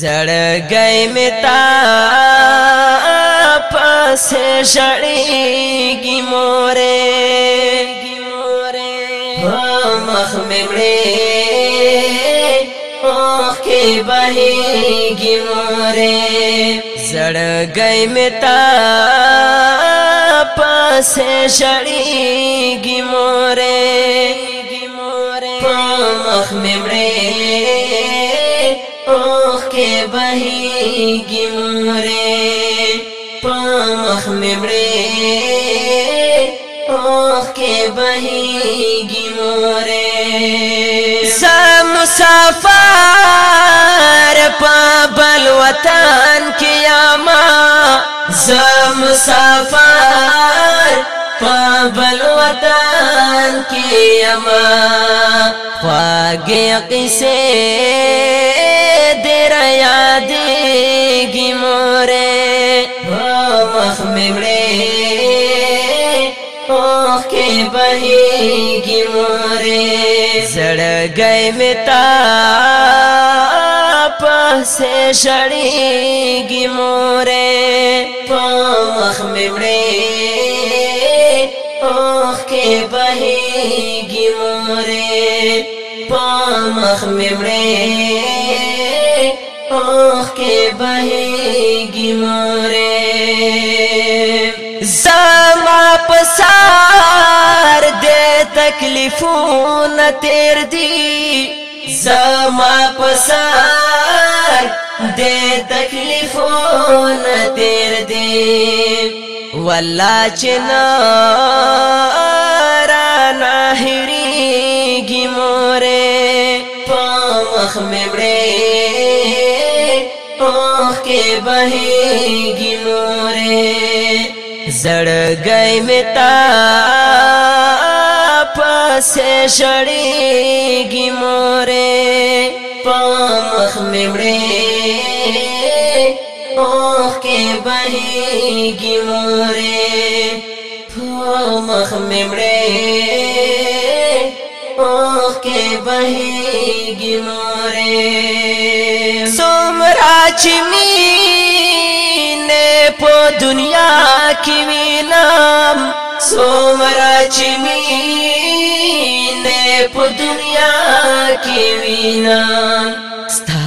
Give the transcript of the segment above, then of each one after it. زڑ گئی متا سے سڑی گی مورے گی مور بام میمڑے ماک گی مورے سڑ گئی مار سڑی گی مورے گی مورے مام میمڑے گمرے پامخ پوہ اوخ کے بہی گمرے سا مسافر سفار پا بل وطان کے سا سم بل وطن کی اما پاگے کسے دیر یادی گی مورے پمکھ اوخ کے بہی گی مورے زڑ گئے متا پے شڑی گی مورے پا پام میمڑے مخ کې بهيږي مورې پامخ ممړې مخ کې بهيږي مورې زما پسار دې تکلیفونه تیر دي زما پسار دې تکلیفونه تیر دي والا چلا گی مورے پامخ بڑے پاں کے بہ گی مورے زڑ گئے میں تا تاسڑی گی مورے پامخ بڑے اوخ کے بہین گی ممڑے اوخ کے بہی گی مورے سو مچمی نی پو دنیا کی وینام نام سوم راچ پو دنیا کی وینام ستا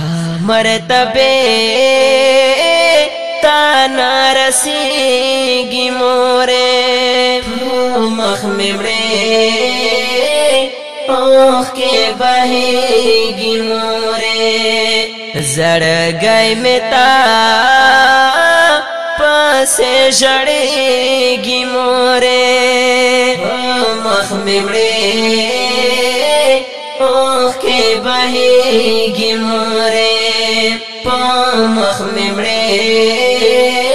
مرتبے رسیږي مورې مخ مې مړې اوخ کې بهيږي مورې زړګي متا پسې جړېږي مورې مخ مې مړې اوخ کې بهيږي مورې مخ مې مړې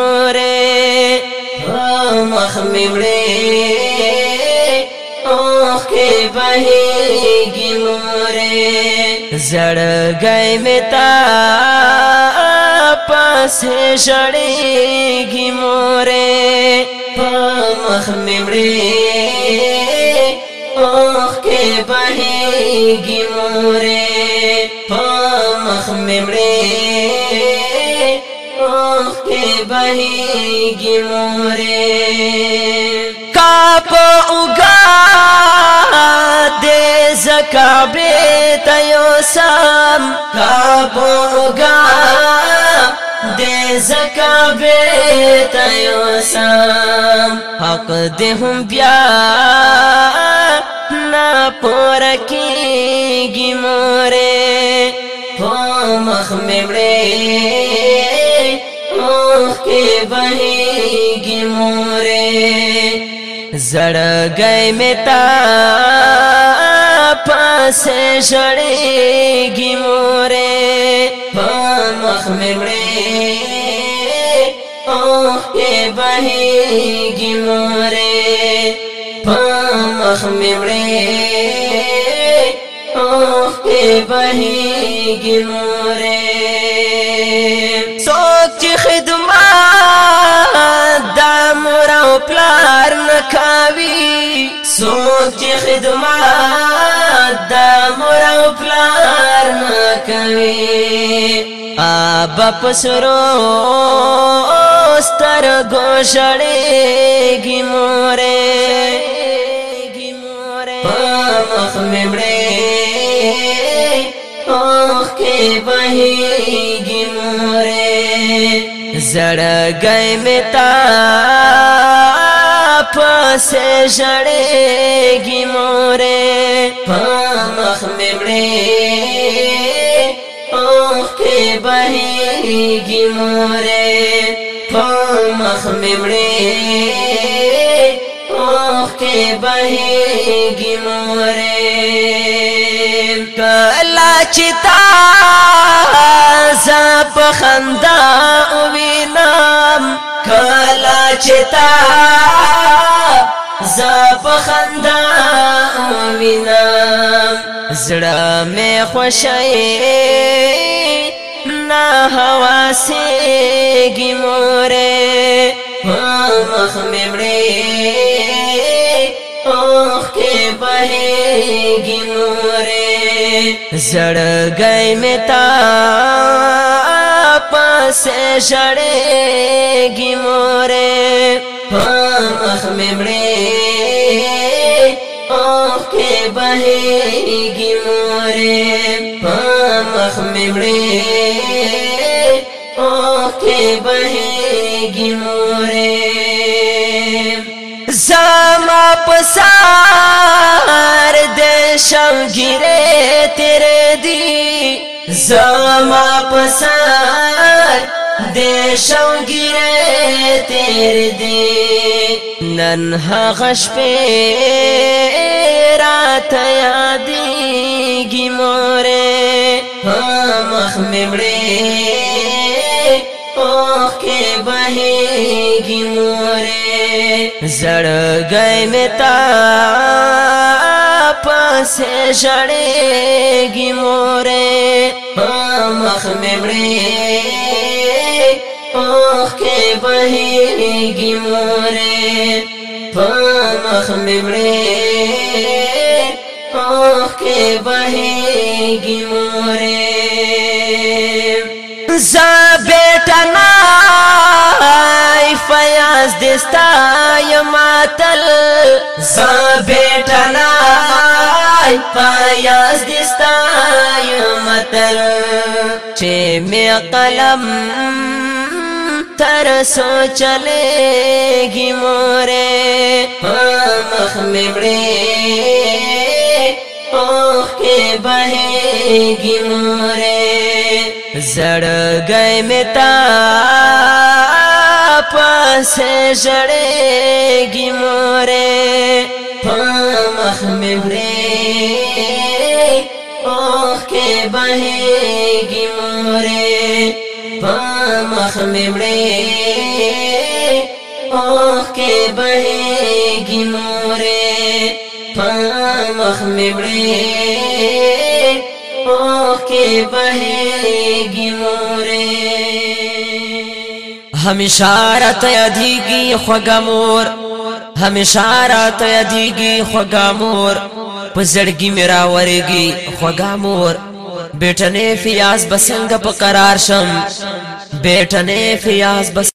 زخم وړي اوخ کې بهيږي مورې زړګي متا پاسې شړېږي مورې پمخ مړي اوخ کې بهيږي مورې پمخ مړي بہی گی مورے دے زکا بے تیو سام کاپ اگا دے زکا بے تیو سام پک دہ نہور کی گی مورے بهیږي مورې زړګی مې تا پاسې شړېږي مورې په مخ مې وړې او یې بهیږي مورې په مخ مې وړې او یې بهیږي مورې څوک چې خدمت سموت کی خدمات دا مور او پلار نکوي آبا پسرو ستر گوشڑی گی مورے پامخ ممڑی اوخ کے بہی گی مورے زڑ گئے میں تار پسې شړېږي مورې پامخ مې مړې اوخ کې بهېږي مورې پامخ مې مړې اوخ کې بهېږي مورې کلا چې تا زپ خندا وینم کلا چتا زاب خندا وینا زړه مې خوشاله نا هوا سي ګموره مخ مې مړې اوخ کې بهې ګموره زړه گئی مې تا سے شڑے گی مورے ہاں اخ میں مڑے اوخ کے بہے گی مورے ہاں اخ میں مڑے اوخ کے بہے گی مورے زما پسار دے شم گرے تیرے دی زما پسر د شوګره تیر دی نن هغش په رات یادېږي مورې مخ مړې اوخ کې بهېږي مورې زړګې متا پسې ژړېږي مورې په مخ مې مړې اوخ کې بهېږي مورې په مخ مې مړې اوخ کې بهېږي مورې زبېټه نای فیاض دستا یم تل زبېټه پیاس دستا متر چھ میں قلم تر سو چلے گی مورے مخ مڑے اوخ کے بہے گی مورے زڑ گئے میں تار پاسه جړېږي مورې په مخ مې ورې اوخ کې بهېږي مورې په مخ مې ورې اوخ کې بهېږي مورې په مخ مې ورې اوخ کې بهېږي مورې همیشه را ته یادېږي خوږه مور همیشه را ته یادېږي خوږه مور په زړګي مې راورېږي خوږه مور بیٹنے فیاض بسنگ په قرار شم بیٹنے فیاض بس